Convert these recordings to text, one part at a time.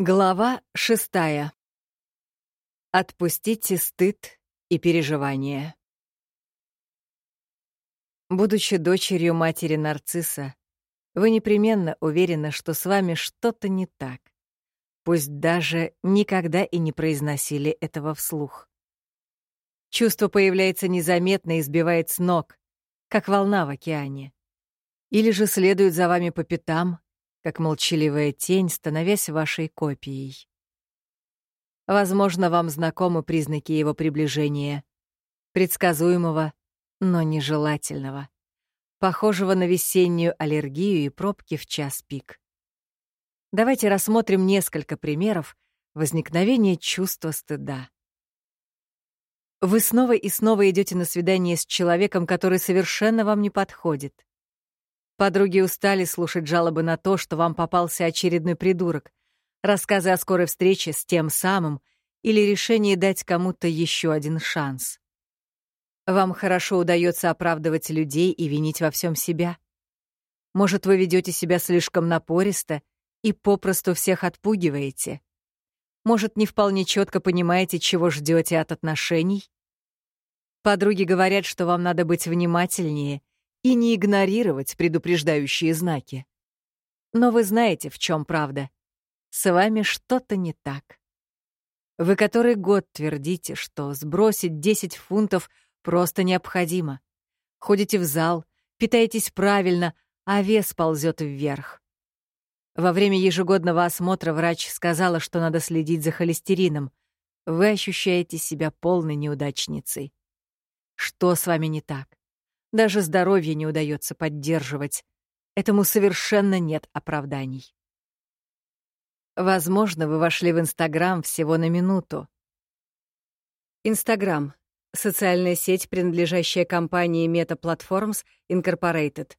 Глава шестая. Отпустите стыд и переживания. Будучи дочерью матери нарцисса, вы непременно уверены, что с вами что-то не так. Пусть даже никогда и не произносили этого вслух. Чувство появляется незаметно и сбивает с ног, как волна в океане. Или же следует за вами по пятам, как молчаливая тень, становясь вашей копией. Возможно, вам знакомы признаки его приближения, предсказуемого, но нежелательного, похожего на весеннюю аллергию и пробки в час пик. Давайте рассмотрим несколько примеров возникновения чувства стыда. Вы снова и снова идете на свидание с человеком, который совершенно вам не подходит. Подруги устали слушать жалобы на то, что вам попался очередной придурок, рассказы о скорой встрече с тем самым или решение дать кому-то еще один шанс. Вам хорошо удается оправдывать людей и винить во всем себя. Может, вы ведете себя слишком напористо и попросту всех отпугиваете. Может, не вполне четко понимаете, чего ждете от отношений. Подруги говорят, что вам надо быть внимательнее и не игнорировать предупреждающие знаки. Но вы знаете, в чем правда. С вами что-то не так. Вы который год твердите, что сбросить 10 фунтов просто необходимо. Ходите в зал, питаетесь правильно, а вес ползет вверх. Во время ежегодного осмотра врач сказала, что надо следить за холестерином. Вы ощущаете себя полной неудачницей. Что с вами не так? Даже здоровье не удается поддерживать. Этому совершенно нет оправданий. Возможно, вы вошли в Инстаграм всего на минуту. Инстаграм — социальная сеть, принадлежащая компании Meta Platforms Incorporated.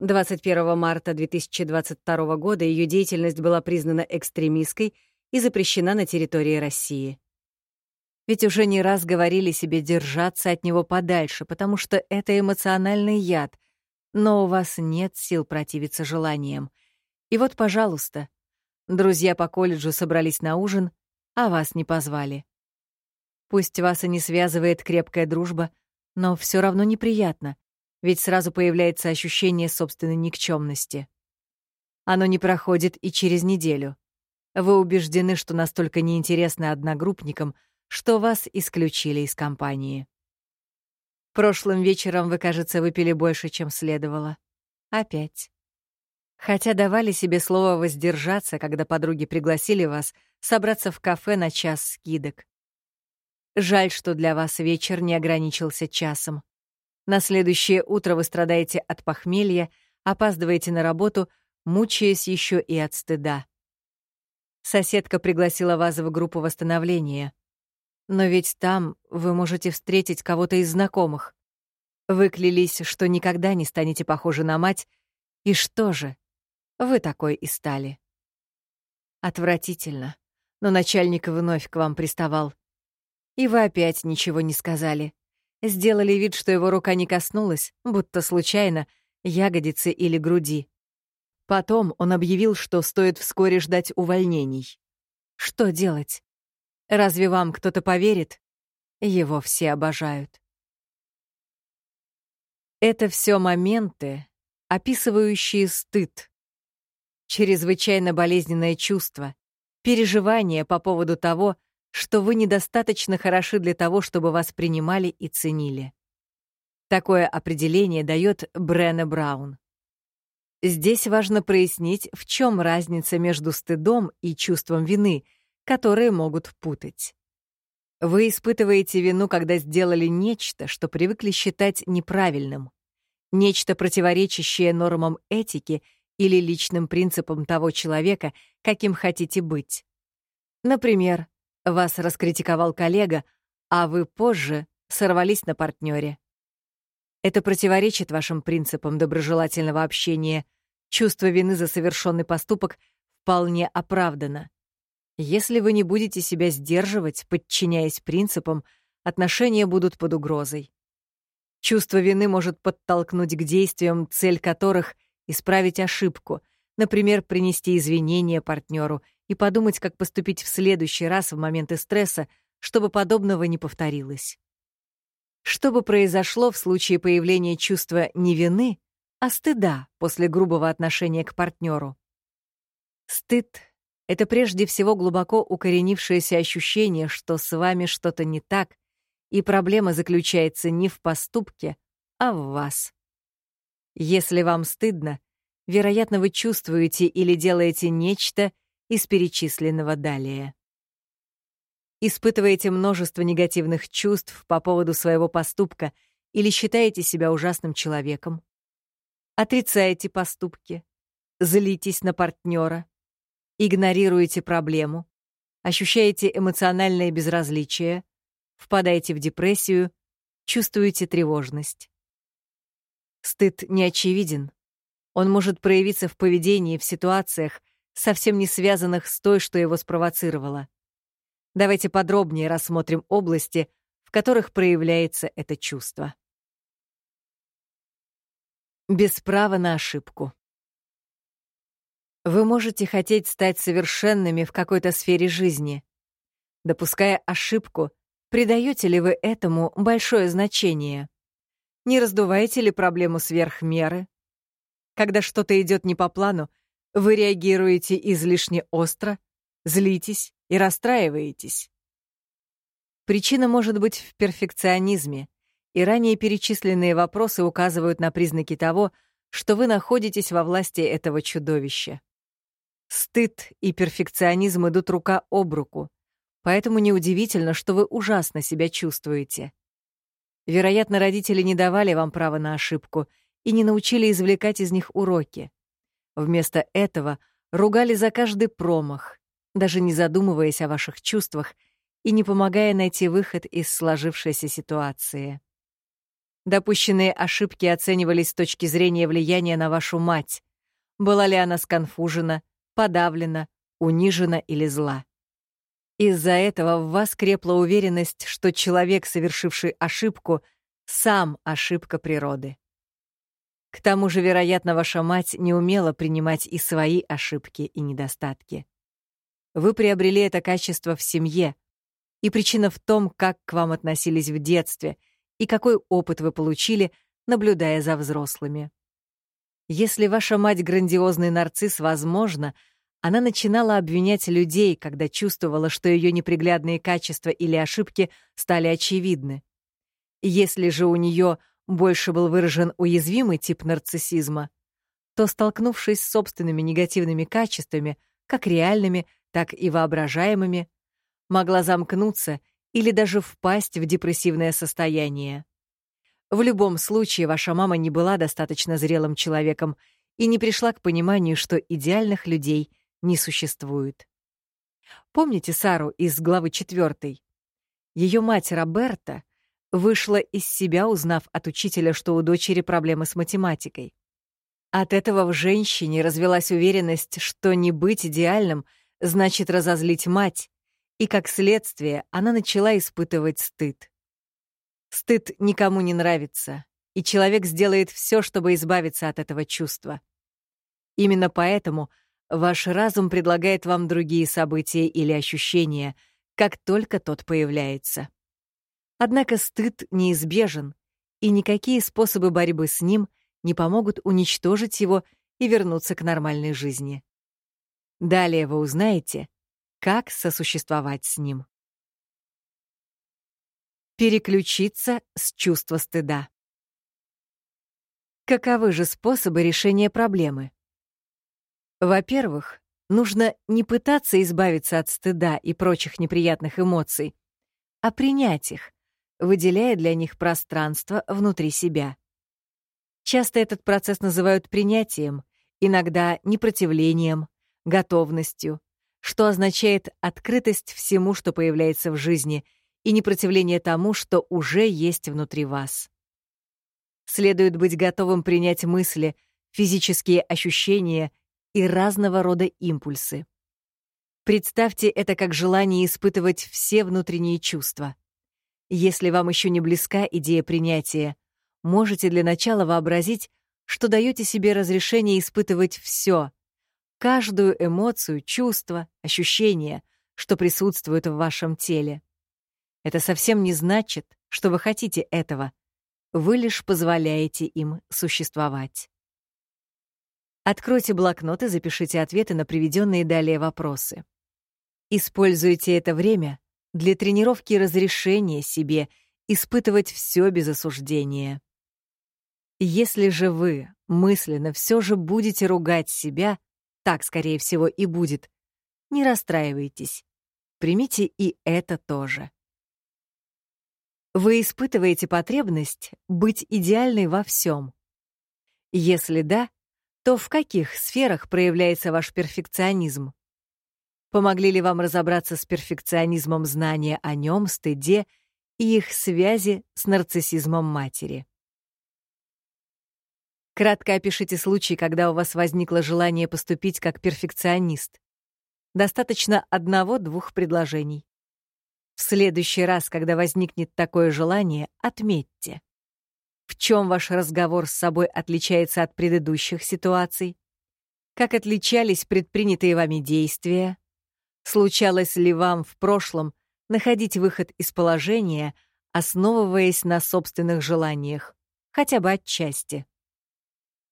21 марта 2022 года ее деятельность была признана экстремистской и запрещена на территории России. Ведь уже не раз говорили себе держаться от него подальше, потому что это эмоциональный яд, но у вас нет сил противиться желаниям. И вот, пожалуйста, друзья по колледжу собрались на ужин, а вас не позвали. Пусть вас и не связывает крепкая дружба, но все равно неприятно, ведь сразу появляется ощущение собственной никчемности. Оно не проходит и через неделю. Вы убеждены, что настолько неинтересны одногруппникам, что вас исключили из компании. Прошлым вечером вы, кажется, выпили больше, чем следовало. Опять. Хотя давали себе слово воздержаться, когда подруги пригласили вас собраться в кафе на час скидок. Жаль, что для вас вечер не ограничился часом. На следующее утро вы страдаете от похмелья, опаздываете на работу, мучаясь еще и от стыда. Соседка пригласила вас в группу восстановления. Но ведь там вы можете встретить кого-то из знакомых. Вы клялись, что никогда не станете похожи на мать, и что же? Вы такой и стали. Отвратительно. Но начальник вновь к вам приставал. И вы опять ничего не сказали. Сделали вид, что его рука не коснулась, будто случайно, ягодицы или груди. Потом он объявил, что стоит вскоре ждать увольнений. Что делать? Разве вам кто-то поверит? Его все обожают. Это все моменты, описывающие стыд, чрезвычайно болезненное чувство, переживание по поводу того, что вы недостаточно хороши для того, чтобы вас принимали и ценили. Такое определение дает Бренна Браун. Здесь важно прояснить, в чем разница между стыдом и чувством вины, которые могут путать. Вы испытываете вину, когда сделали нечто, что привыкли считать неправильным, нечто противоречащее нормам этики или личным принципам того человека, каким хотите быть. Например, вас раскритиковал коллега, а вы позже сорвались на партнере. Это противоречит вашим принципам доброжелательного общения. Чувство вины за совершенный поступок вполне оправдано. Если вы не будете себя сдерживать, подчиняясь принципам, отношения будут под угрозой. Чувство вины может подтолкнуть к действиям, цель которых — исправить ошибку, например, принести извинения партнеру и подумать, как поступить в следующий раз в моменты стресса, чтобы подобного не повторилось. Что бы произошло в случае появления чувства не вины, а стыда после грубого отношения к партнеру? Стыд — это прежде всего глубоко укоренившееся ощущение, что с вами что-то не так, и проблема заключается не в поступке, а в вас. Если вам стыдно, вероятно, вы чувствуете или делаете нечто из перечисленного далее. Испытываете множество негативных чувств по поводу своего поступка или считаете себя ужасным человеком. Отрицаете поступки, злитесь на партнера, игнорируете проблему, ощущаете эмоциональное безразличие, впадаете в депрессию, чувствуете тревожность. Стыд не очевиден. Он может проявиться в поведении в ситуациях, совсем не связанных с той, что его спровоцировало. Давайте подробнее рассмотрим области, в которых проявляется это чувство. Без права на ошибку. Вы можете хотеть стать совершенными в какой-то сфере жизни. Допуская ошибку, придаете ли вы этому большое значение? Не раздуваете ли проблему сверх меры? Когда что-то идет не по плану, вы реагируете излишне остро, злитесь и расстраиваетесь. Причина может быть в перфекционизме, и ранее перечисленные вопросы указывают на признаки того, что вы находитесь во власти этого чудовища. Стыд и перфекционизм идут рука об руку, поэтому неудивительно, что вы ужасно себя чувствуете. Вероятно, родители не давали вам права на ошибку и не научили извлекать из них уроки. Вместо этого ругали за каждый промах, даже не задумываясь о ваших чувствах и не помогая найти выход из сложившейся ситуации. Допущенные ошибки оценивались с точки зрения влияния на вашу мать. Была ли она сконфужена, подавлена, унижена или зла. Из-за этого в вас крепла уверенность, что человек, совершивший ошибку, сам ошибка природы. К тому же, вероятно, ваша мать не умела принимать и свои ошибки и недостатки. Вы приобрели это качество в семье, и причина в том, как к вам относились в детстве и какой опыт вы получили, наблюдая за взрослыми. Если ваша мать грандиозный нарцисс, возможно, она начинала обвинять людей, когда чувствовала, что ее неприглядные качества или ошибки стали очевидны. Если же у нее больше был выражен уязвимый тип нарциссизма, то, столкнувшись с собственными негативными качествами, как реальными, так и воображаемыми, могла замкнуться или даже впасть в депрессивное состояние. В любом случае, ваша мама не была достаточно зрелым человеком и не пришла к пониманию, что идеальных людей — не существует. Помните Сару из главы 4? Ее мать Роберта вышла из себя, узнав от учителя, что у дочери проблемы с математикой. От этого в женщине развелась уверенность, что не быть идеальным значит разозлить мать, и как следствие она начала испытывать стыд. Стыд никому не нравится, и человек сделает все, чтобы избавиться от этого чувства. Именно поэтому — Ваш разум предлагает вам другие события или ощущения, как только тот появляется. Однако стыд неизбежен, и никакие способы борьбы с ним не помогут уничтожить его и вернуться к нормальной жизни. Далее вы узнаете, как сосуществовать с ним. Переключиться с чувства стыда. Каковы же способы решения проблемы? Во-первых, нужно не пытаться избавиться от стыда и прочих неприятных эмоций, а принять их, выделяя для них пространство внутри себя. Часто этот процесс называют принятием, иногда непротивлением, готовностью, что означает открытость всему, что появляется в жизни, и непротивление тому, что уже есть внутри вас. Следует быть готовым принять мысли, физические ощущения и разного рода импульсы. Представьте это как желание испытывать все внутренние чувства. Если вам еще не близка идея принятия, можете для начала вообразить, что даете себе разрешение испытывать все, каждую эмоцию, чувство, ощущение, что присутствует в вашем теле. Это совсем не значит, что вы хотите этого. Вы лишь позволяете им существовать. Откройте блокнот и запишите ответы на приведенные далее вопросы. Используйте это время для тренировки разрешения себе испытывать все без осуждения. Если же вы мысленно все же будете ругать себя, так, скорее всего, и будет, не расстраивайтесь. Примите и это тоже. Вы испытываете потребность быть идеальной во всем? Если да, то в каких сферах проявляется ваш перфекционизм? Помогли ли вам разобраться с перфекционизмом знания о нем, стыде и их связи с нарциссизмом матери? Кратко опишите случай, когда у вас возникло желание поступить как перфекционист. Достаточно одного-двух предложений. В следующий раз, когда возникнет такое желание, отметьте. В чем ваш разговор с собой отличается от предыдущих ситуаций? Как отличались предпринятые вами действия? Случалось ли вам в прошлом находить выход из положения, основываясь на собственных желаниях, хотя бы отчасти?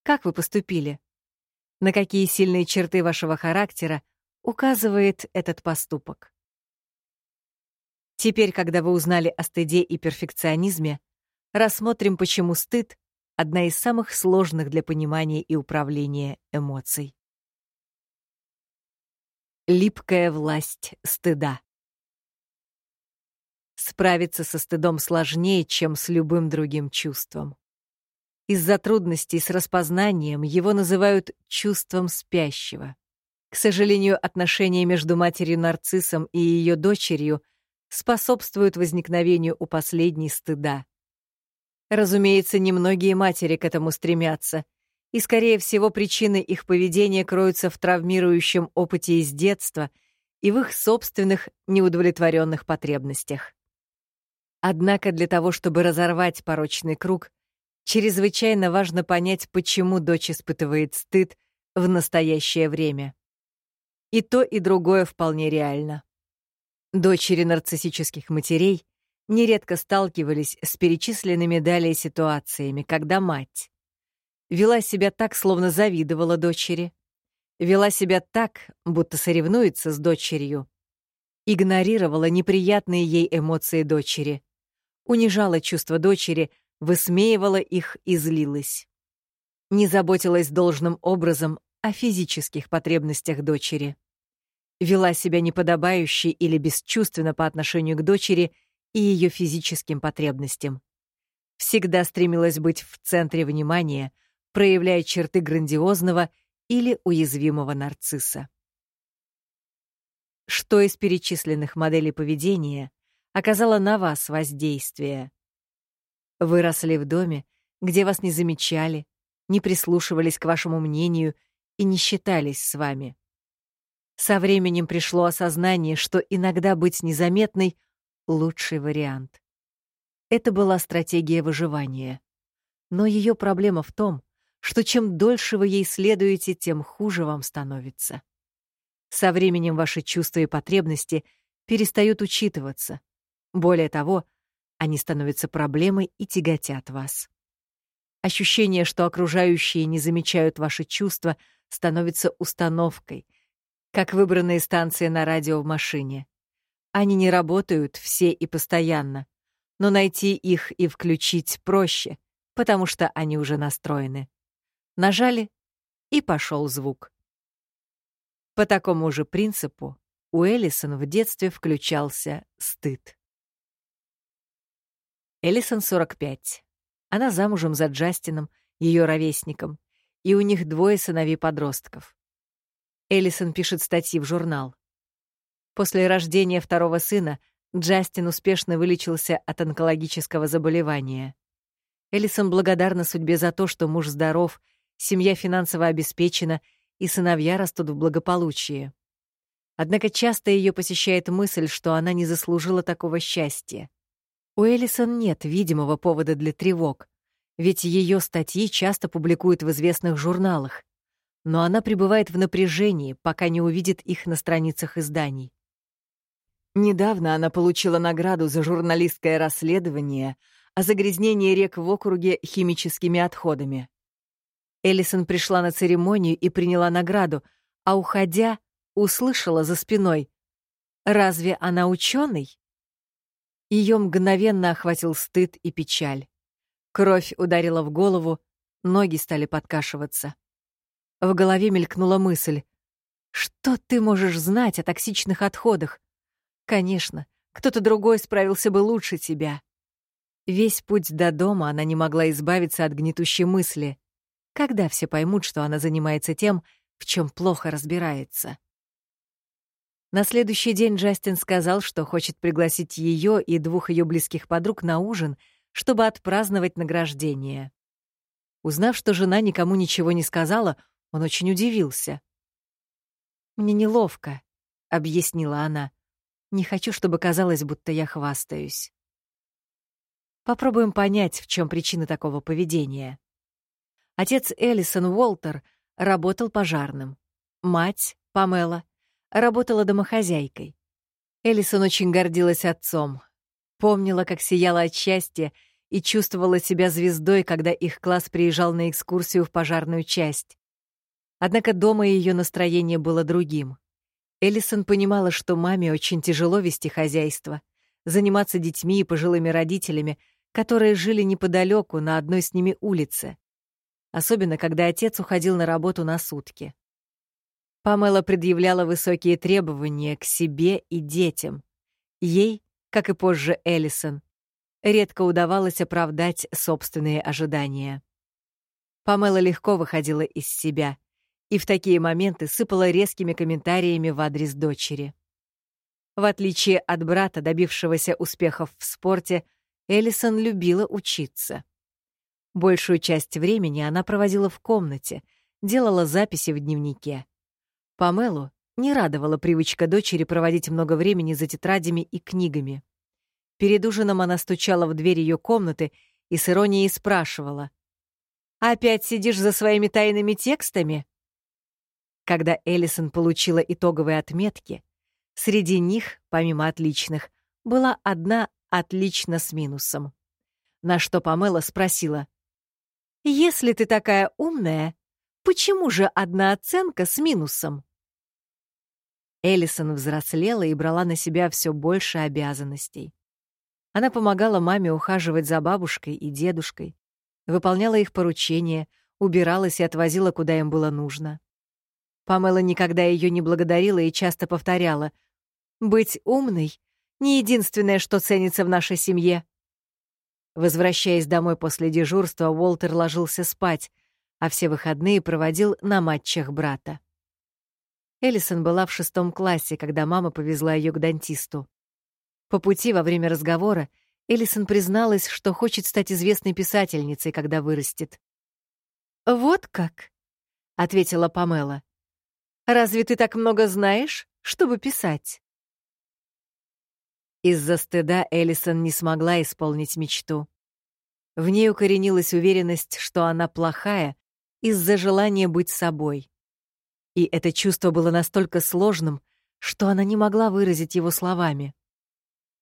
Как вы поступили? На какие сильные черты вашего характера указывает этот поступок? Теперь, когда вы узнали о стыде и перфекционизме, рассмотрим, почему стыд — одна из самых сложных для понимания и управления эмоций. Липкая власть стыда. Справиться со стыдом сложнее, чем с любым другим чувством. Из-за трудностей с распознанием его называют чувством спящего. К сожалению, отношения между матерью-нарциссом и ее дочерью способствуют возникновению у последней стыда. Разумеется, немногие матери к этому стремятся, и, скорее всего, причины их поведения кроются в травмирующем опыте из детства и в их собственных неудовлетворенных потребностях. Однако для того, чтобы разорвать порочный круг, чрезвычайно важно понять, почему дочь испытывает стыд в настоящее время. И то, и другое вполне реально. Дочери нарциссических матерей нередко сталкивались с перечисленными далее ситуациями, когда мать вела себя так, словно завидовала дочери, вела себя так, будто соревнуется с дочерью, игнорировала неприятные ей эмоции дочери, унижала чувства дочери, высмеивала их и злилась. Не заботилась должным образом о физических потребностях дочери. Вела себя неподобающе или бесчувственно по отношению к дочери и ее физическим потребностям. Всегда стремилась быть в центре внимания, проявляя черты грандиозного или уязвимого нарцисса. Что из перечисленных моделей поведения оказало на вас воздействие? Вы росли в доме, где вас не замечали, не прислушивались к вашему мнению и не считались с вами. Со временем пришло осознание, что иногда быть незаметной — лучший вариант. Это была стратегия выживания. Но ее проблема в том, что чем дольше вы ей следуете, тем хуже вам становится. Со временем ваши чувства и потребности перестают учитываться. Более того, они становятся проблемой и тяготят вас. Ощущение, что окружающие не замечают ваши чувства, становится установкой, как выбранные станции на радио в машине. Они не работают все и постоянно, но найти их и включить проще, потому что они уже настроены. Нажали, и пошел звук. По такому же принципу у Эллисон в детстве включался стыд. Эллисон 45. Она замужем за Джастином, ее ровесником, и у них двое сыновей-подростков. Эллисон пишет статьи в журнал. После рождения второго сына Джастин успешно вылечился от онкологического заболевания. Элисон благодарна судьбе за то, что муж здоров, семья финансово обеспечена и сыновья растут в благополучии. Однако часто ее посещает мысль, что она не заслужила такого счастья. У Элисон нет видимого повода для тревог, ведь ее статьи часто публикуют в известных журналах. Но она пребывает в напряжении, пока не увидит их на страницах изданий. Недавно она получила награду за журналистское расследование о загрязнении рек в округе химическими отходами. Эллисон пришла на церемонию и приняла награду, а уходя, услышала за спиной. «Разве она ученый?» Ее мгновенно охватил стыд и печаль. Кровь ударила в голову, ноги стали подкашиваться. В голове мелькнула мысль. «Что ты можешь знать о токсичных отходах? Конечно, кто-то другой справился бы лучше тебя. Весь путь до дома она не могла избавиться от гнетущей мысли. Когда все поймут, что она занимается тем, в чем плохо разбирается? На следующий день Джастин сказал, что хочет пригласить ее и двух ее близких подруг на ужин, чтобы отпраздновать награждение. Узнав, что жена никому ничего не сказала, он очень удивился. «Мне неловко», — объяснила она. Не хочу, чтобы казалось, будто я хвастаюсь. Попробуем понять, в чем причина такого поведения. Отец Эллисон Уолтер работал пожарным. Мать, Памела, работала домохозяйкой. Эллисон очень гордилась отцом. Помнила, как сияла от счастья и чувствовала себя звездой, когда их класс приезжал на экскурсию в пожарную часть. Однако дома ее настроение было другим. Эллисон понимала, что маме очень тяжело вести хозяйство, заниматься детьми и пожилыми родителями, которые жили неподалеку на одной с ними улице. Особенно, когда отец уходил на работу на сутки. Памела предъявляла высокие требования к себе и детям. Ей, как и позже Эллисон, редко удавалось оправдать собственные ожидания. Памела легко выходила из себя — и в такие моменты сыпала резкими комментариями в адрес дочери. В отличие от брата, добившегося успехов в спорте, Эллисон любила учиться. Большую часть времени она проводила в комнате, делала записи в дневнике. Памелу не радовала привычка дочери проводить много времени за тетрадями и книгами. Перед ужином она стучала в дверь ее комнаты и с иронией спрашивала. «Опять сидишь за своими тайными текстами?» Когда Эллисон получила итоговые отметки, среди них, помимо отличных, была одна отлично с минусом. На что Памела спросила, «Если ты такая умная, почему же одна оценка с минусом?» Эллисон взрослела и брала на себя все больше обязанностей. Она помогала маме ухаживать за бабушкой и дедушкой, выполняла их поручения, убиралась и отвозила, куда им было нужно. Памела никогда ее не благодарила и часто повторяла. «Быть умной — не единственное, что ценится в нашей семье». Возвращаясь домой после дежурства, Уолтер ложился спать, а все выходные проводил на матчах брата. Эллисон была в шестом классе, когда мама повезла ее к дантисту. По пути во время разговора Эллисон призналась, что хочет стать известной писательницей, когда вырастет. «Вот как?» — ответила Памела. Разве ты так много знаешь, чтобы писать?» Из-за стыда Эллисон не смогла исполнить мечту. В ней укоренилась уверенность, что она плохая, из-за желания быть собой. И это чувство было настолько сложным, что она не могла выразить его словами.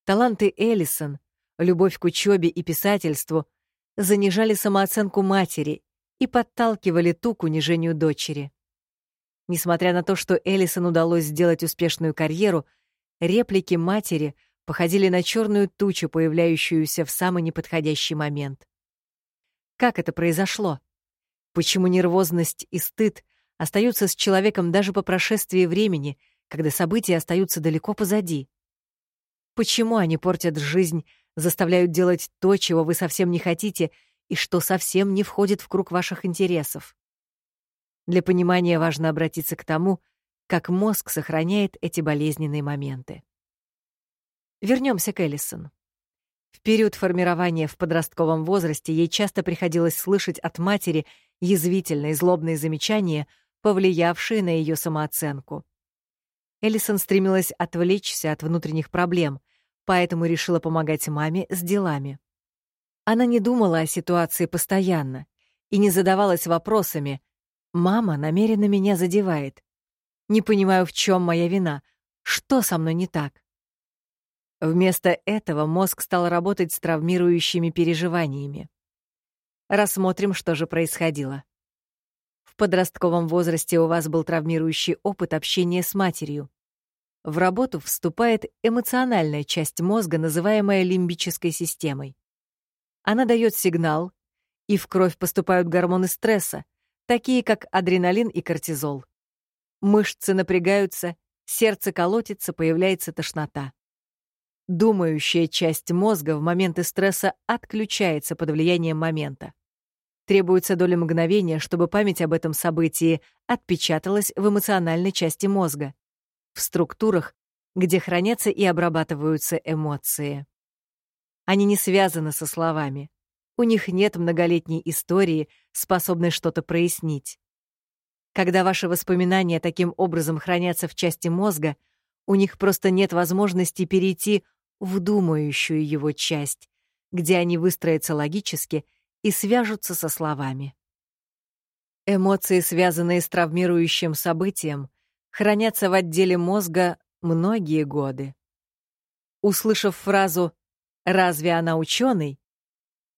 Таланты Эллисон, любовь к учебе и писательству занижали самооценку матери и подталкивали ту к унижению дочери. Несмотря на то, что Эллисон удалось сделать успешную карьеру, реплики матери походили на черную тучу, появляющуюся в самый неподходящий момент. Как это произошло? Почему нервозность и стыд остаются с человеком даже по прошествии времени, когда события остаются далеко позади? Почему они портят жизнь, заставляют делать то, чего вы совсем не хотите и что совсем не входит в круг ваших интересов? Для понимания важно обратиться к тому, как мозг сохраняет эти болезненные моменты. Вернемся к Эллисон. В период формирования в подростковом возрасте ей часто приходилось слышать от матери язвительные злобные замечания, повлиявшие на ее самооценку. Эллисон стремилась отвлечься от внутренних проблем, поэтому решила помогать маме с делами. Она не думала о ситуации постоянно и не задавалась вопросами, Мама намеренно меня задевает. Не понимаю, в чем моя вина. Что со мной не так? Вместо этого мозг стал работать с травмирующими переживаниями. Рассмотрим, что же происходило. В подростковом возрасте у вас был травмирующий опыт общения с матерью. В работу вступает эмоциональная часть мозга, называемая лимбической системой. Она дает сигнал, и в кровь поступают гормоны стресса, такие как адреналин и кортизол. Мышцы напрягаются, сердце колотится, появляется тошнота. Думающая часть мозга в моменты стресса отключается под влиянием момента. Требуется доля мгновения, чтобы память об этом событии отпечаталась в эмоциональной части мозга, в структурах, где хранятся и обрабатываются эмоции. Они не связаны со словами. У них нет многолетней истории, способной что-то прояснить. Когда ваши воспоминания таким образом хранятся в части мозга, у них просто нет возможности перейти в думающую его часть, где они выстроятся логически и свяжутся со словами. Эмоции, связанные с травмирующим событием, хранятся в отделе мозга многие годы. Услышав фразу «Разве она ученый?»,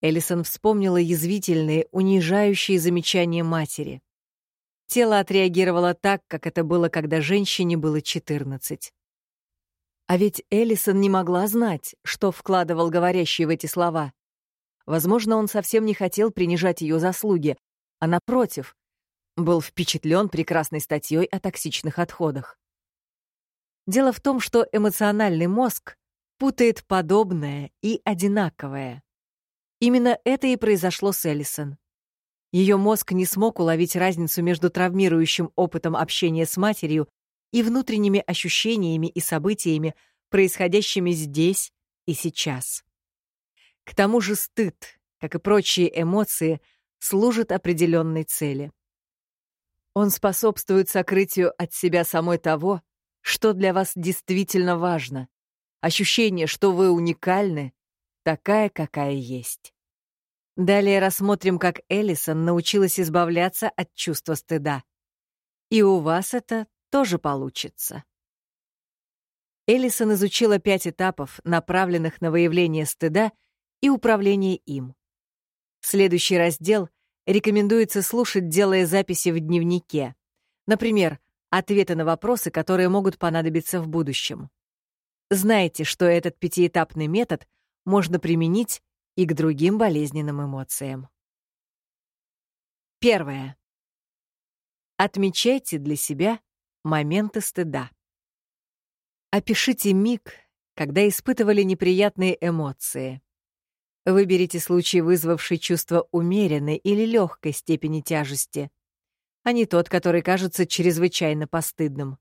Эллисон вспомнила язвительные, унижающие замечания матери. Тело отреагировало так, как это было, когда женщине было 14. А ведь Эллисон не могла знать, что вкладывал говорящий в эти слова. Возможно, он совсем не хотел принижать ее заслуги, а напротив, был впечатлен прекрасной статьей о токсичных отходах. Дело в том, что эмоциональный мозг путает подобное и одинаковое. Именно это и произошло с Эллисон. Ее мозг не смог уловить разницу между травмирующим опытом общения с матерью и внутренними ощущениями и событиями, происходящими здесь и сейчас. К тому же стыд, как и прочие эмоции, служит определенной цели. Он способствует сокрытию от себя самой того, что для вас действительно важно, ощущение, что вы уникальны, такая, какая есть. Далее рассмотрим, как Эллисон научилась избавляться от чувства стыда. И у вас это тоже получится. Эллисон изучила пять этапов, направленных на выявление стыда и управление им. Следующий раздел рекомендуется слушать, делая записи в дневнике. Например, ответы на вопросы, которые могут понадобиться в будущем. Знайте, что этот пятиэтапный метод — можно применить и к другим болезненным эмоциям. Первое. Отмечайте для себя моменты стыда. Опишите миг, когда испытывали неприятные эмоции. Выберите случай, вызвавший чувство умеренной или легкой степени тяжести, а не тот, который кажется чрезвычайно постыдным.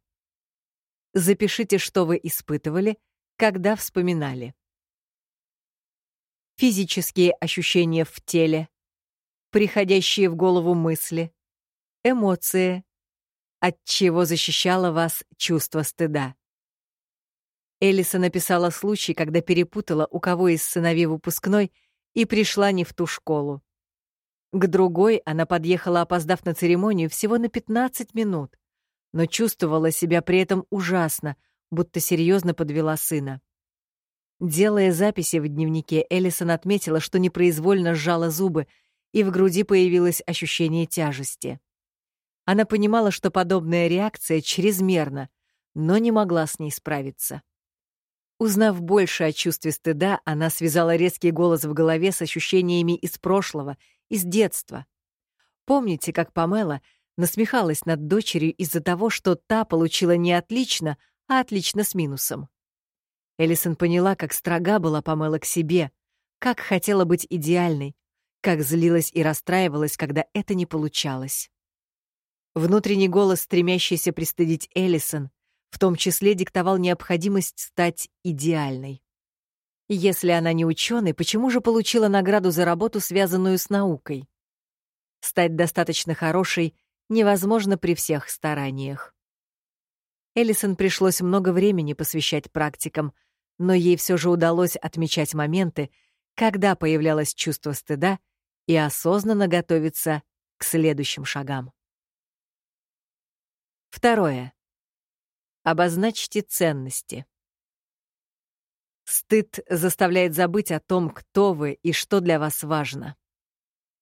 Запишите, что вы испытывали, когда вспоминали физические ощущения в теле, приходящие в голову мысли, эмоции, от чего защищало вас чувство стыда. Элиса написала случай, когда перепутала, у кого из сыновей выпускной, и пришла не в ту школу. К другой она подъехала, опоздав на церемонию, всего на 15 минут, но чувствовала себя при этом ужасно, будто серьезно подвела сына. Делая записи в дневнике, Эллисон отметила, что непроизвольно сжала зубы, и в груди появилось ощущение тяжести. Она понимала, что подобная реакция чрезмерна, но не могла с ней справиться. Узнав больше о чувстве стыда, она связала резкий голос в голове с ощущениями из прошлого, из детства. Помните, как Памела насмехалась над дочерью из-за того, что та получила не отлично, а отлично с минусом? Элисон поняла, как строга была Памела к себе, как хотела быть идеальной, как злилась и расстраивалась, когда это не получалось. Внутренний голос, стремящийся пристыдить Элисон, в том числе диктовал необходимость стать идеальной. Если она не ученый, почему же получила награду за работу, связанную с наукой? Стать достаточно хорошей невозможно при всех стараниях. Элисон пришлось много времени посвящать практикам — но ей все же удалось отмечать моменты, когда появлялось чувство стыда и осознанно готовиться к следующим шагам. Второе. Обозначьте ценности. Стыд заставляет забыть о том, кто вы и что для вас важно.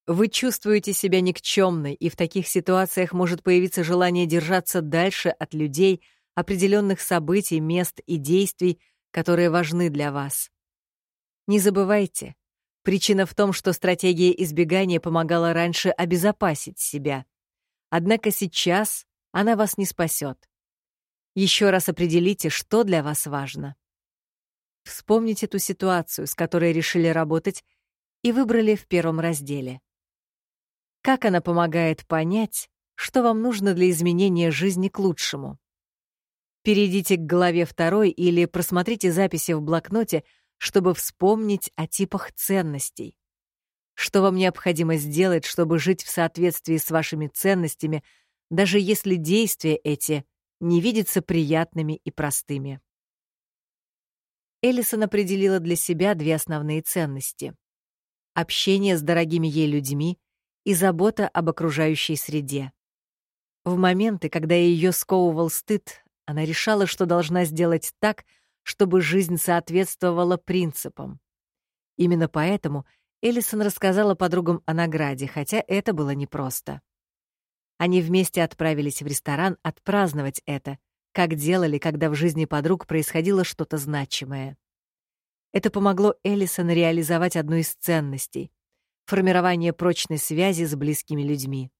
Вы чувствуете себя никчемной, и в таких ситуациях может появиться желание держаться дальше от людей, определенных событий, мест и действий, которые важны для вас. Не забывайте, причина в том, что стратегия избегания помогала раньше обезопасить себя. Однако сейчас она вас не спасет. Еще раз определите, что для вас важно. Вспомните ту ситуацию, с которой решили работать, и выбрали в первом разделе. Как она помогает понять, что вам нужно для изменения жизни к лучшему? Перейдите к главе второй или просмотрите записи в блокноте, чтобы вспомнить о типах ценностей. Что вам необходимо сделать, чтобы жить в соответствии с вашими ценностями, даже если действия эти не видятся приятными и простыми. Эллисон определила для себя две основные ценности — общение с дорогими ей людьми и забота об окружающей среде. В моменты, когда ее сковывал стыд, она решала, что должна сделать так, чтобы жизнь соответствовала принципам. Именно поэтому Эллисон рассказала подругам о награде, хотя это было непросто. Они вместе отправились в ресторан отпраздновать это, как делали, когда в жизни подруг происходило что-то значимое. Это помогло Эллисон реализовать одну из ценностей формирование прочной связи с близкими людьми.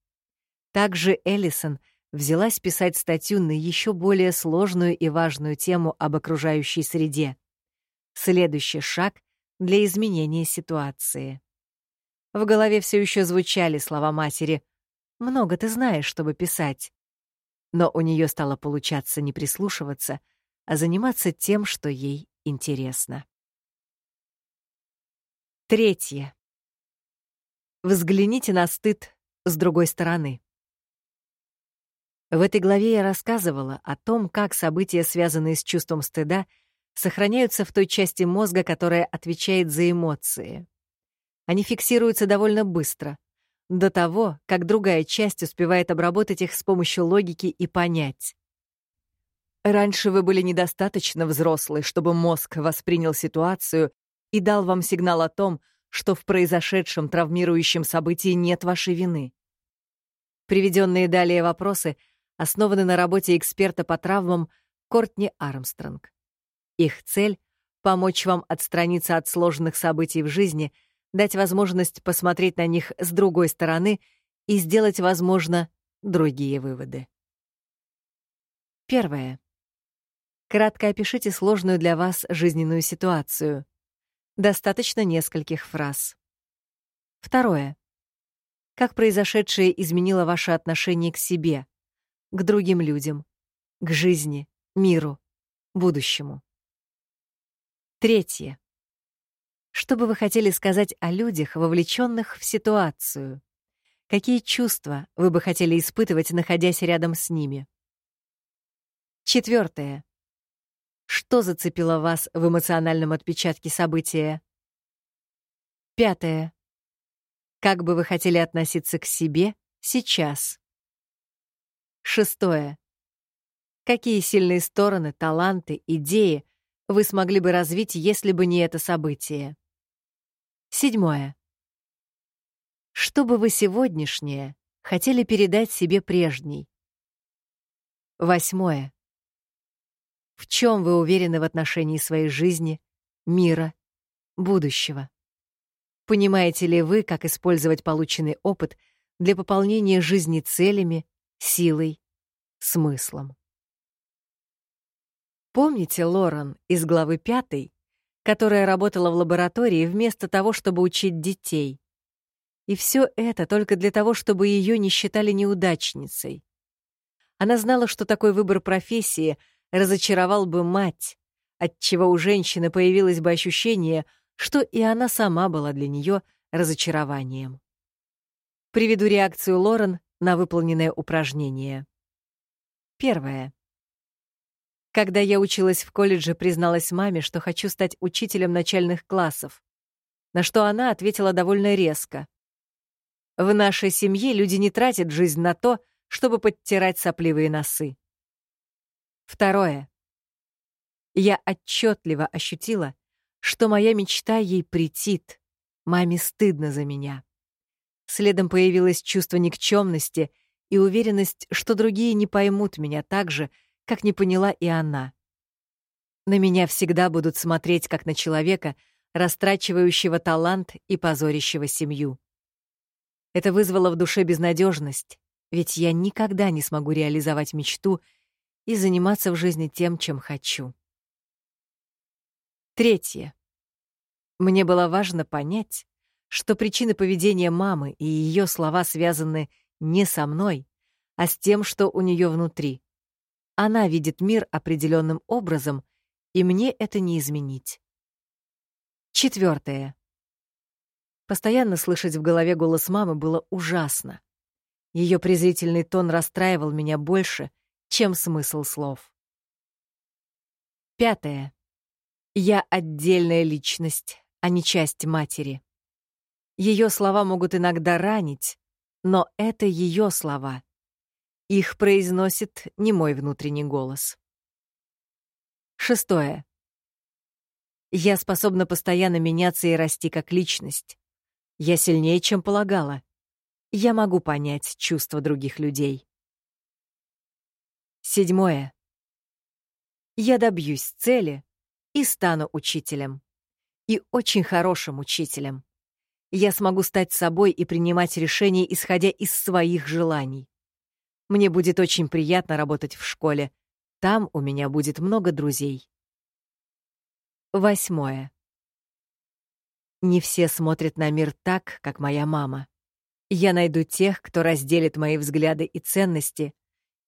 Также Эллисон взялась писать статью на еще более сложную и важную тему об окружающей среде. Следующий шаг для изменения ситуации. В голове все еще звучали слова матери «Много ты знаешь, чтобы писать». Но у нее стало получаться не прислушиваться, а заниматься тем, что ей интересно. Третье. Взгляните на стыд с другой стороны. В этой главе я рассказывала о том, как события, связанные с чувством стыда, сохраняются в той части мозга, которая отвечает за эмоции. Они фиксируются довольно быстро, до того, как другая часть успевает обработать их с помощью логики и понять. Раньше вы были недостаточно взрослы, чтобы мозг воспринял ситуацию и дал вам сигнал о том, что в произошедшем травмирующем событии нет вашей вины. Приведенные далее вопросы основаны на работе эксперта по травмам Кортни Армстронг. Их цель — помочь вам отстраниться от сложных событий в жизни, дать возможность посмотреть на них с другой стороны и сделать, возможно, другие выводы. Первое. Кратко опишите сложную для вас жизненную ситуацию. Достаточно нескольких фраз. Второе. Как произошедшее изменило ваше отношение к себе, к другим людям, к жизни, миру, будущему. Третье. Что бы вы хотели сказать о людях, вовлеченных в ситуацию? Какие чувства вы бы хотели испытывать, находясь рядом с ними? Четвертое. Что зацепило вас в эмоциональном отпечатке события? Пятое. Как бы вы хотели относиться к себе сейчас? Шестое. Какие сильные стороны, таланты, идеи вы смогли бы развить, если бы не это событие? Седьмое. Что бы вы сегодняшнее хотели передать себе прежней? Восьмое. В чем вы уверены в отношении своей жизни, мира, будущего? Понимаете ли вы, как использовать полученный опыт для пополнения жизни целями, силой, смыслом? Помните Лорен из главы пятой, которая работала в лаборатории вместо того, чтобы учить детей? И все это только для того, чтобы ее не считали неудачницей. Она знала, что такой выбор профессии — разочаровал бы мать, отчего у женщины появилось бы ощущение, что и она сама была для нее разочарованием. Приведу реакцию Лорен на выполненное упражнение. Первое. Когда я училась в колледже, призналась маме, что хочу стать учителем начальных классов, на что она ответила довольно резко. В нашей семье люди не тратят жизнь на то, чтобы подтирать сопливые носы. Второе. Я отчетливо ощутила, что моя мечта ей претит. Маме стыдно за меня. Следом появилось чувство никчемности и уверенность, что другие не поймут меня так же, как не поняла и она. На меня всегда будут смотреть как на человека, растрачивающего талант и позорящего семью. Это вызвало в душе безнадежность, ведь я никогда не смогу реализовать мечту и заниматься в жизни тем, чем хочу. Третье. Мне было важно понять, что причины поведения мамы и ее слова связаны не со мной, а с тем, что у нее внутри. Она видит мир определенным образом, и мне это не изменить. Четвертое. Постоянно слышать в голове голос мамы было ужасно. Ее презрительный тон расстраивал меня больше, чем смысл слов. Пятое. Я отдельная личность, а не часть матери. Ее слова могут иногда ранить, но это ее слова. Их произносит не мой внутренний голос. Шестое. Я способна постоянно меняться и расти как личность. Я сильнее, чем полагала. Я могу понять чувства других людей. Седьмое. Я добьюсь цели и стану учителем. И очень хорошим учителем. Я смогу стать собой и принимать решения, исходя из своих желаний. Мне будет очень приятно работать в школе. Там у меня будет много друзей. Восьмое. Не все смотрят на мир так, как моя мама. Я найду тех, кто разделит мои взгляды и ценности,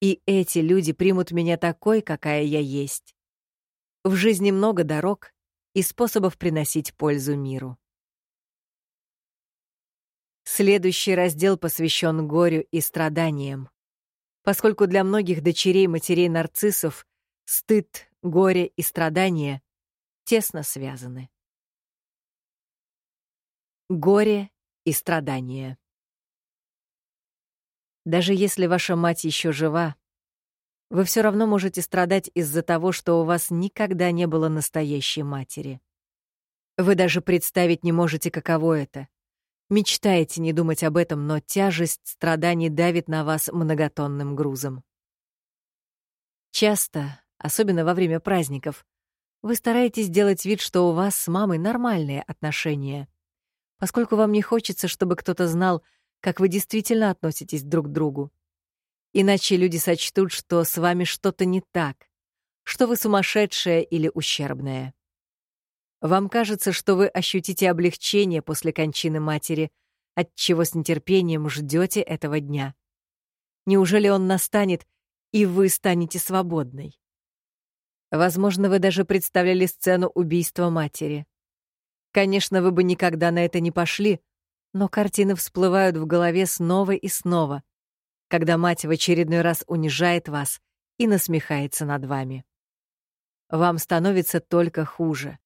и эти люди примут меня такой, какая я есть. В жизни много дорог и способов приносить пользу миру. Следующий раздел посвящен горю и страданиям. Поскольку для многих дочерей матерей нарциссов стыд, горе и страдания тесно связаны. Горе и страдания. Даже если ваша мать еще жива, вы все равно можете страдать из-за того, что у вас никогда не было настоящей матери. Вы даже представить не можете, каково это Мечтаете не думать об этом, но тяжесть страданий давит на вас многотонным грузом. Часто, особенно во время праздников, вы стараетесь сделать вид, что у вас с мамой нормальные отношения, поскольку вам не хочется, чтобы кто-то знал, как вы действительно относитесь друг к другу. Иначе люди сочтут, что с вами что-то не так, что вы сумасшедшая или ущербная. Вам кажется, что вы ощутите облегчение после кончины матери, от чего с нетерпением ждете этого дня. Неужели он настанет, и вы станете свободной? Возможно, вы даже представляли сцену убийства матери. Конечно, вы бы никогда на это не пошли, но картины всплывают в голове снова и снова, когда мать в очередной раз унижает вас и насмехается над вами. Вам становится только хуже.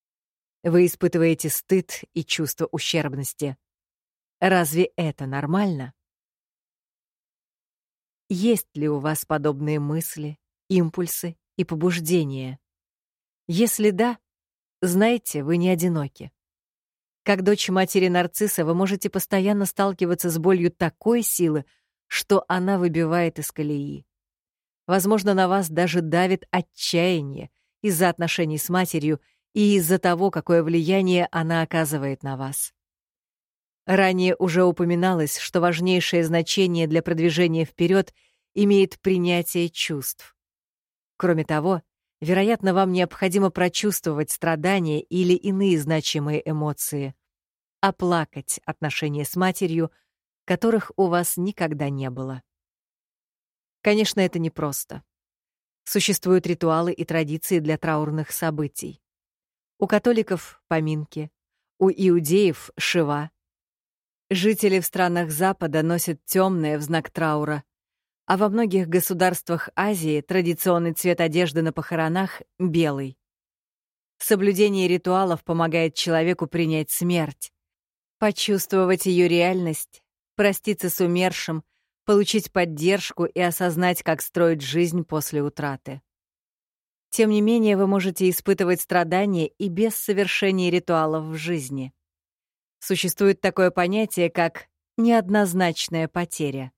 Вы испытываете стыд и чувство ущербности. Разве это нормально? Есть ли у вас подобные мысли, импульсы и побуждения? Если да, знайте, вы не одиноки. Как дочь матери нарцисса вы можете постоянно сталкиваться с болью такой силы, что она выбивает из колеи. Возможно, на вас даже давит отчаяние из-за отношений с матерью и из-за того, какое влияние она оказывает на вас. Ранее уже упоминалось, что важнейшее значение для продвижения вперед имеет принятие чувств. Кроме того, вероятно, вам необходимо прочувствовать страдания или иные значимые эмоции, оплакать отношения с матерью, которых у вас никогда не было. Конечно, это непросто. Существуют ритуалы и традиции для траурных событий. У католиков — поминки, у иудеев — шива. Жители в странах Запада носят темное в знак траура, а во многих государствах Азии традиционный цвет одежды на похоронах — белый. Соблюдение ритуалов помогает человеку принять смерть, почувствовать ее реальность, проститься с умершим, получить поддержку и осознать, как строить жизнь после утраты. Тем не менее, вы можете испытывать страдания и без совершения ритуалов в жизни. Существует такое понятие, как неоднозначная потеря.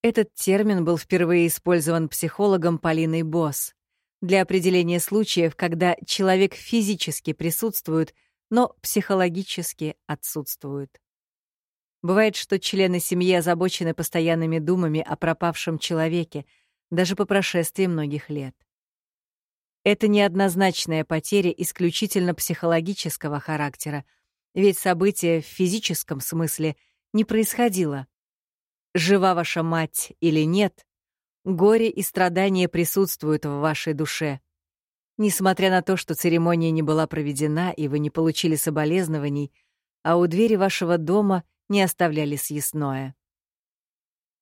Этот термин был впервые использован психологом Полиной Босс для определения случаев, когда человек физически присутствует, но психологически отсутствует. Бывает, что члены семьи озабочены постоянными думами о пропавшем человеке, даже по прошествии многих лет. Это неоднозначная потеря исключительно психологического характера, ведь событие в физическом смысле не происходило. Жива ваша мать или нет, горе и страдания присутствуют в вашей душе. Несмотря на то, что церемония не была проведена и вы не получили соболезнований, а у двери вашего дома — не оставляли съестное.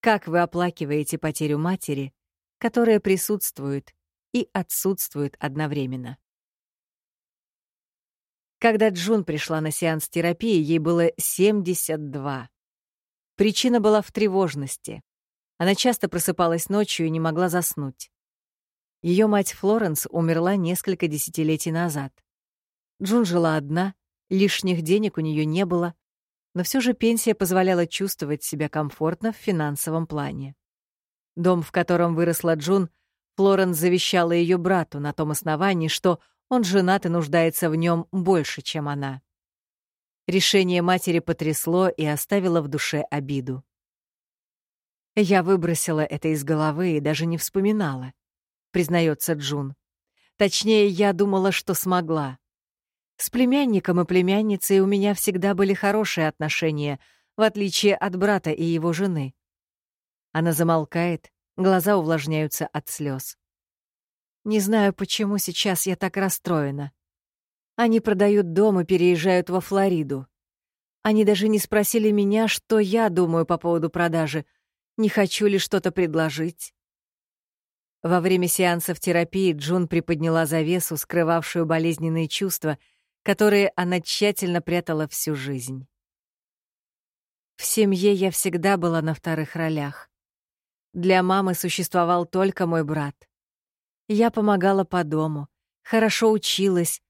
Как вы оплакиваете потерю матери, которая присутствует и отсутствует одновременно? Когда Джун пришла на сеанс терапии, ей было 72. Причина была в тревожности. Она часто просыпалась ночью и не могла заснуть. Ее мать Флоренс умерла несколько десятилетий назад. Джун жила одна, лишних денег у нее не было, но все же пенсия позволяла чувствовать себя комфортно в финансовом плане. Дом, в котором выросла Джун, Флоренс завещала ее брату на том основании, что он женат и нуждается в нем больше, чем она. Решение матери потрясло и оставило в душе обиду. Я выбросила это из головы и даже не вспоминала, признается Джун. Точнее, я думала, что смогла. С племянником и племянницей у меня всегда были хорошие отношения, в отличие от брата и его жены. Она замолкает, глаза увлажняются от слез. Не знаю, почему сейчас я так расстроена. Они продают дом и переезжают во Флориду. Они даже не спросили меня, что я думаю по поводу продажи, не хочу ли что-то предложить. Во время сеансов терапии Джун приподняла завесу, скрывавшую болезненные чувства — которые она тщательно прятала всю жизнь. В семье я всегда была на вторых ролях. Для мамы существовал только мой брат. Я помогала по дому, хорошо училась,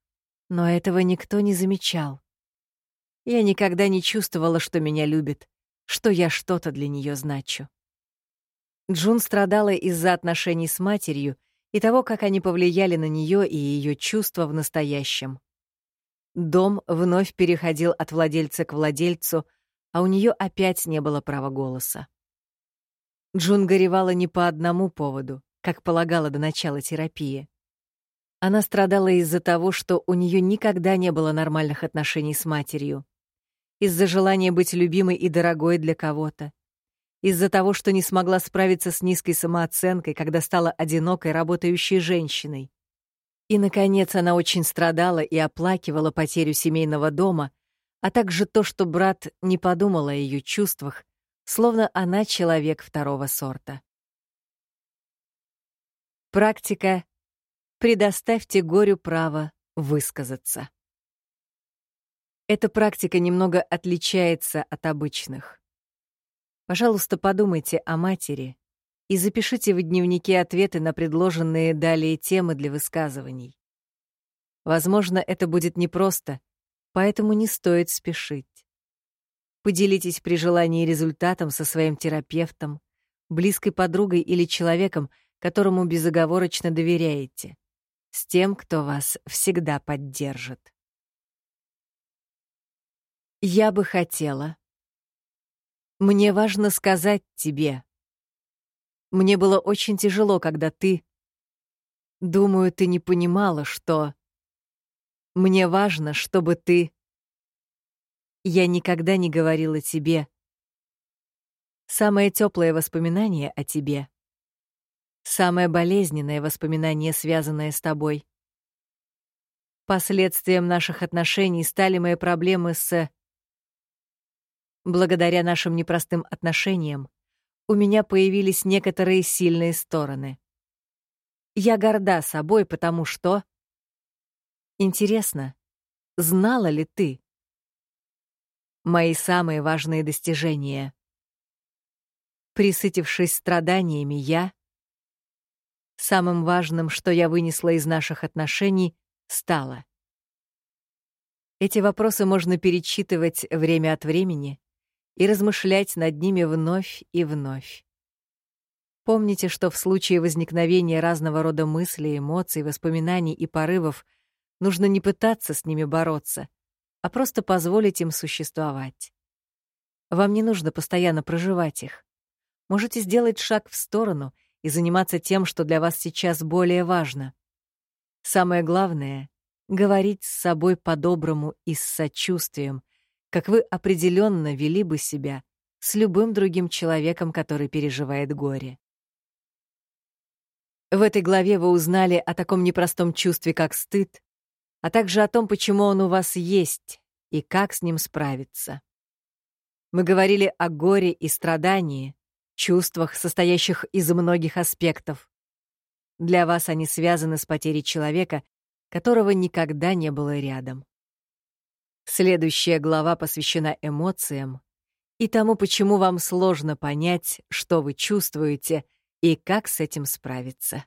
но этого никто не замечал. Я никогда не чувствовала, что меня любит, что я что-то для нее значу. Джун страдала из-за отношений с матерью и того, как они повлияли на нее и ее чувства в настоящем. Дом вновь переходил от владельца к владельцу, а у нее опять не было права голоса. Джун горевала не по одному поводу, как полагала до начала терапии. Она страдала из-за того, что у нее никогда не было нормальных отношений с матерью, из-за желания быть любимой и дорогой для кого-то, из-за того, что не смогла справиться с низкой самооценкой, когда стала одинокой работающей женщиной. И, наконец, она очень страдала и оплакивала потерю семейного дома, а также то, что брат не подумал о ее чувствах, словно она человек второго сорта. Практика «Предоставьте горю право высказаться». Эта практика немного отличается от обычных. Пожалуйста, подумайте о матери, и запишите в дневнике ответы на предложенные далее темы для высказываний. Возможно, это будет непросто, поэтому не стоит спешить. Поделитесь при желании результатом со своим терапевтом, близкой подругой или человеком, которому безоговорочно доверяете, с тем, кто вас всегда поддержит. Я бы хотела. Мне важно сказать тебе, мне было очень тяжело, когда ты... Думаю, ты не понимала, что... Мне важно, чтобы ты... Я никогда не говорила тебе. Самое теплое воспоминание о тебе. Самое болезненное воспоминание, связанное с тобой. Последствием наших отношений стали мои проблемы с... Благодаря нашим непростым отношениям, у меня появились некоторые сильные стороны. Я горда собой, потому что... Интересно, знала ли ты? Мои самые важные достижения. Присытившись страданиями, я самым важным, что я вынесла из наших отношений, стало? Эти вопросы можно перечитывать время от времени и размышлять над ними вновь и вновь. Помните, что в случае возникновения разного рода мыслей, эмоций, воспоминаний и порывов нужно не пытаться с ними бороться, а просто позволить им существовать. Вам не нужно постоянно проживать их. Можете сделать шаг в сторону и заниматься тем, что для вас сейчас более важно. Самое главное — говорить с собой по-доброму и с сочувствием, как вы определенно вели бы себя с любым другим человеком, который переживает горе. В этой главе вы узнали о таком непростом чувстве, как стыд, а также о том, почему он у вас есть и как с ним справиться. Мы говорили о горе и страдании, чувствах, состоящих из многих аспектов. Для вас они связаны с потерей человека, которого никогда не было рядом. Следующая глава посвящена эмоциям и тому, почему вам сложно понять, что вы чувствуете и как с этим справиться.